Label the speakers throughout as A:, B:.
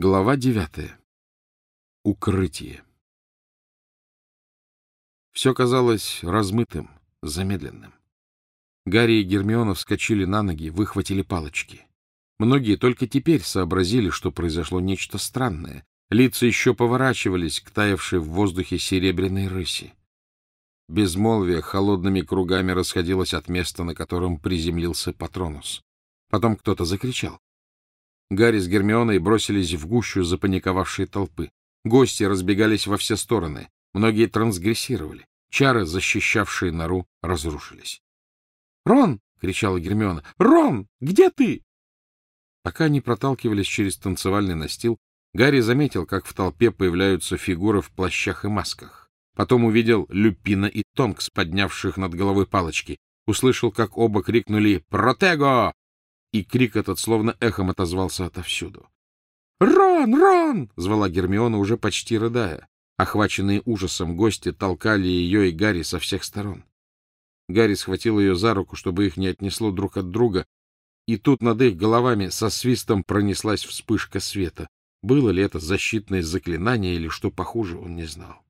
A: Глава девятая. Укрытие. Все казалось размытым, замедленным. Гарри и Гермиона вскочили на ноги, выхватили палочки. Многие только теперь сообразили, что произошло нечто странное. Лица еще поворачивались к таявшей в воздухе серебряной рыси. Безмолвие холодными кругами расходилось от места, на котором приземлился Патронус. Потом кто-то закричал. Гарри с Гермионой бросились в гущу запаниковавшей толпы. Гости разбегались во все стороны. Многие трансгрессировали. Чары, защищавшие нору, разрушились. «Рон!» — кричала Гермиона. «Рон! Где ты?» Пока они проталкивались через танцевальный настил, Гарри заметил, как в толпе появляются фигуры в плащах и масках. Потом увидел Люпина и Тонкс, поднявших над головой палочки. Услышал, как оба крикнули «Протего!» И крик этот словно эхом отозвался отовсюду. «Рон! Рон!» — звала Гермиона, уже почти рыдая. Охваченные ужасом гости толкали ее и Гарри со всех сторон. Гарри схватил ее за руку, чтобы их не отнесло друг от друга, и тут над их головами со свистом пронеслась вспышка света. Было ли это защитное заклинание или что похуже, он не знал.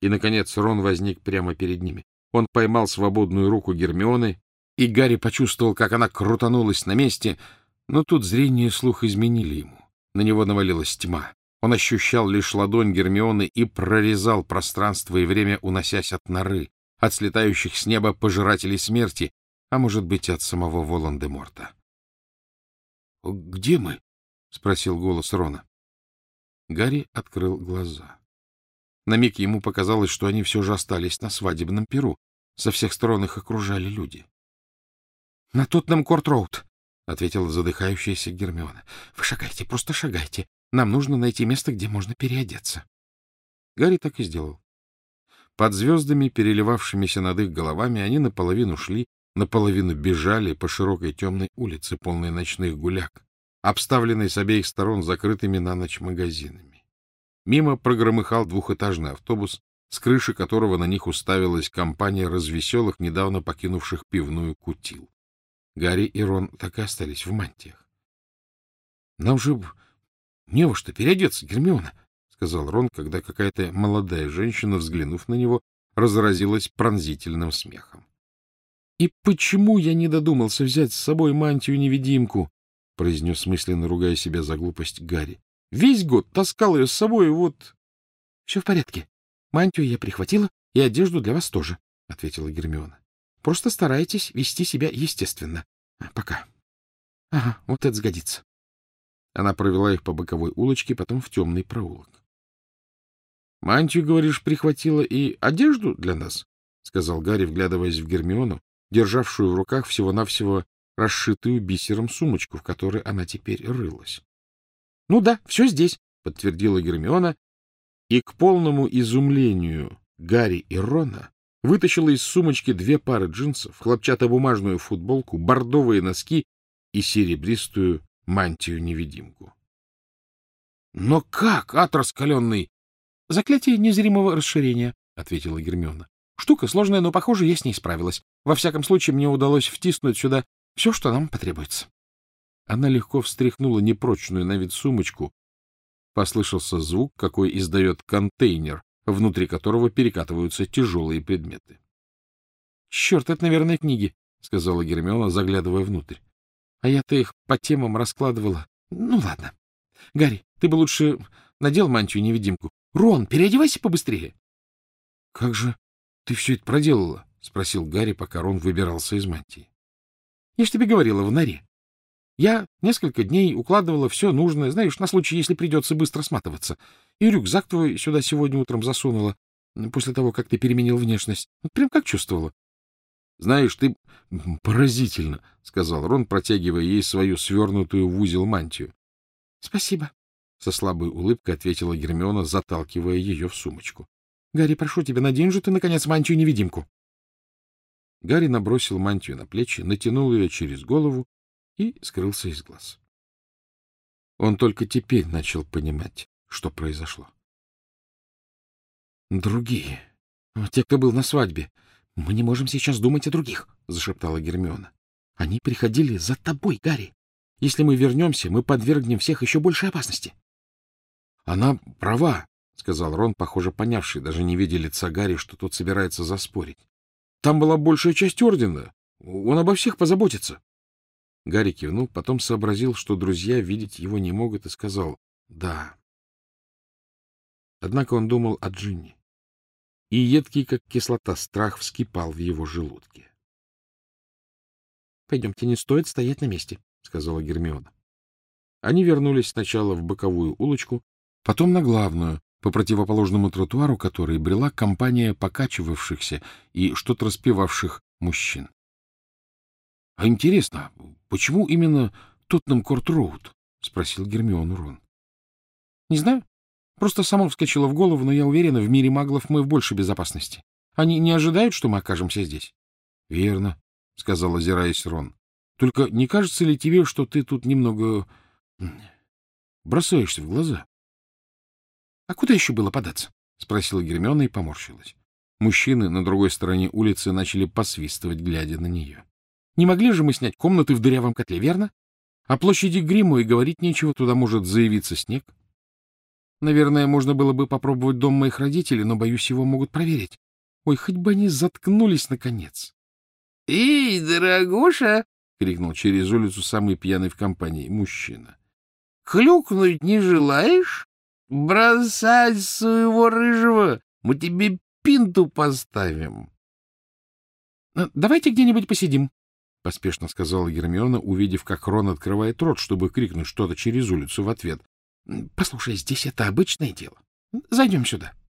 A: И, наконец, Рон возник прямо перед ними. Он поймал свободную руку Гермионы и Гарри почувствовал, как она крутанулась на месте, но тут зрение и слух изменили ему. На него навалилась тьма. Он ощущал лишь ладонь Гермионы и прорезал пространство и время, уносясь от норы, от слетающих с неба пожирателей смерти, а может быть, от самого Волан-де-Морта. — Где мы? — спросил голос Рона. Гарри открыл глаза. На миг ему показалось, что они все же остались на свадебном перу. Со всех сторон их окружали люди. — На Тоттенхэм Корт-Роуд, — ответила задыхающаяся Гермиона. — Вы шагайте, просто шагайте. Нам нужно найти место, где можно переодеться. Гарри так и сделал. Под звездами, переливавшимися над их головами, они наполовину шли, наполовину бежали по широкой темной улице, полной ночных гуляк, обставленной с обеих сторон закрытыми на ночь магазинами. Мимо прогромыхал двухэтажный автобус, с крыши которого на них уставилась компания развеселых, недавно покинувших пивную кутил. Гарри и Рон так и остались в мантиях. — Нам же не во что переодеться, Гермиона, — сказал Рон, когда какая-то молодая женщина, взглянув на него, разразилась пронзительным смехом. — И почему я не додумался взять с собой мантию-невидимку? — произнес мысленно, ругая себя за глупость Гарри. — Весь год таскал ее с собой, вот... — Все в порядке. Мантию я прихватила, и одежду для вас тоже, — ответила Гермиона. Просто старайтесь вести себя естественно. Пока. Ага, вот это сгодится. Она провела их по боковой улочке, потом в темный проулок. — Мантию, говоришь, прихватила и одежду для нас? — сказал Гарри, вглядываясь в Гермиону, державшую в руках всего-навсего расшитую бисером сумочку, в которой она теперь рылась. — Ну да, все здесь, — подтвердила Гермиона, и к полному изумлению Гарри и Рона вытащила из сумочки две пары джинсов, хлопчатобумажную футболку, бордовые носки и серебристую мантию-невидимку. — Но как, ад раскаленный? — Заклятие незримого расширения, — ответила Гермиона. — Штука сложная, но, похоже, я с ней справилась. Во всяком случае, мне удалось втиснуть сюда все, что нам потребуется. Она легко встряхнула непрочную на вид сумочку. Послышался звук, какой издает контейнер, внутри которого перекатываются тяжелые предметы. — Черт, это, наверное, книги, — сказала Гермиона, заглядывая внутрь. — А я-то их по темам раскладывала. Ну, ладно. Гарри, ты бы лучше надел мантию-невидимку. Рон, переодевайся побыстрее. — Как же ты все это проделала? — спросил Гарри, пока Рон выбирался из мантии. — Я ж тебе говорила, в норе. Я несколько дней укладывала все нужное, знаешь, на случай, если придется быстро сматываться. И рюкзак твой сюда сегодня утром засунула, после того, как ты переменил внешность. Вот прям как чувствовала. — Знаешь, ты поразительно, — сказал Рон, протягивая ей свою свернутую в узел мантию. — Спасибо, — со слабой улыбкой ответила Гермиона, заталкивая ее в сумочку. — Гарри, прошу тебя, надень же ты, наконец, мантию-невидимку. Гарри набросил мантию на плечи, натянул ее через голову и скрылся из глаз. Он только теперь начал понимать, что произошло. — Другие. Те, кто был на свадьбе. Мы не можем сейчас думать о других, — зашептала Гермиона. — Они приходили за тобой, Гарри. Если мы вернемся, мы подвергнем всех еще большей опасности. Она права, — сказал Рон, похоже, понявший, даже не видя лица Гарри, что тот собирается заспорить. — Там была большая часть ордена. Он обо всех позаботится. Гарри кивнул, потом сообразил, что друзья видеть его не могут, и сказал «да». Однако он думал о Джинни, и едкий, как кислота, страх вскипал в его желудке. — Пойдемте, не стоит стоять на месте, — сказала Гермиона. Они вернулись сначала в боковую улочку, потом на главную, по противоположному тротуару которой брела компания покачивавшихся и что-то распевавших мужчин. — А интересно, почему именно Тоттенкорт-Роуд? — спросил Гермион Рон. — Не знаю. Просто само вскочило в голову, но я уверена, в мире маглов мы в большей безопасности. Они не ожидают, что мы окажемся здесь. — Верно, — сказал, озираясь Рон. — Только не кажется ли тебе, что ты тут немного бросаешься в глаза? — А куда еще было податься? — спросила Гермиона и поморщилась. Мужчины на другой стороне улицы начали посвистывать, глядя на нее. Не могли же мы снять комнаты в дырявом котле, верно? О площади Гриму и говорить нечего, туда может заявиться снег. Наверное, можно было бы попробовать дом моих родителей, но, боюсь, его могут проверить. Ой, хоть бы они заткнулись, наконец.
B: — Эй, дорогуша! — крикнул через улицу самый пьяный в компании мужчина. — Хлюкнуть не желаешь? Бросать своего рыжего! Мы тебе пинту поставим.
A: — Давайте где-нибудь посидим, — поспешно сказала Гермиона, увидев, как Рон открывает рот, чтобы крикнуть что-то через улицу в ответ. — Послушай, здесь это обычное дело. Зайдем сюда. —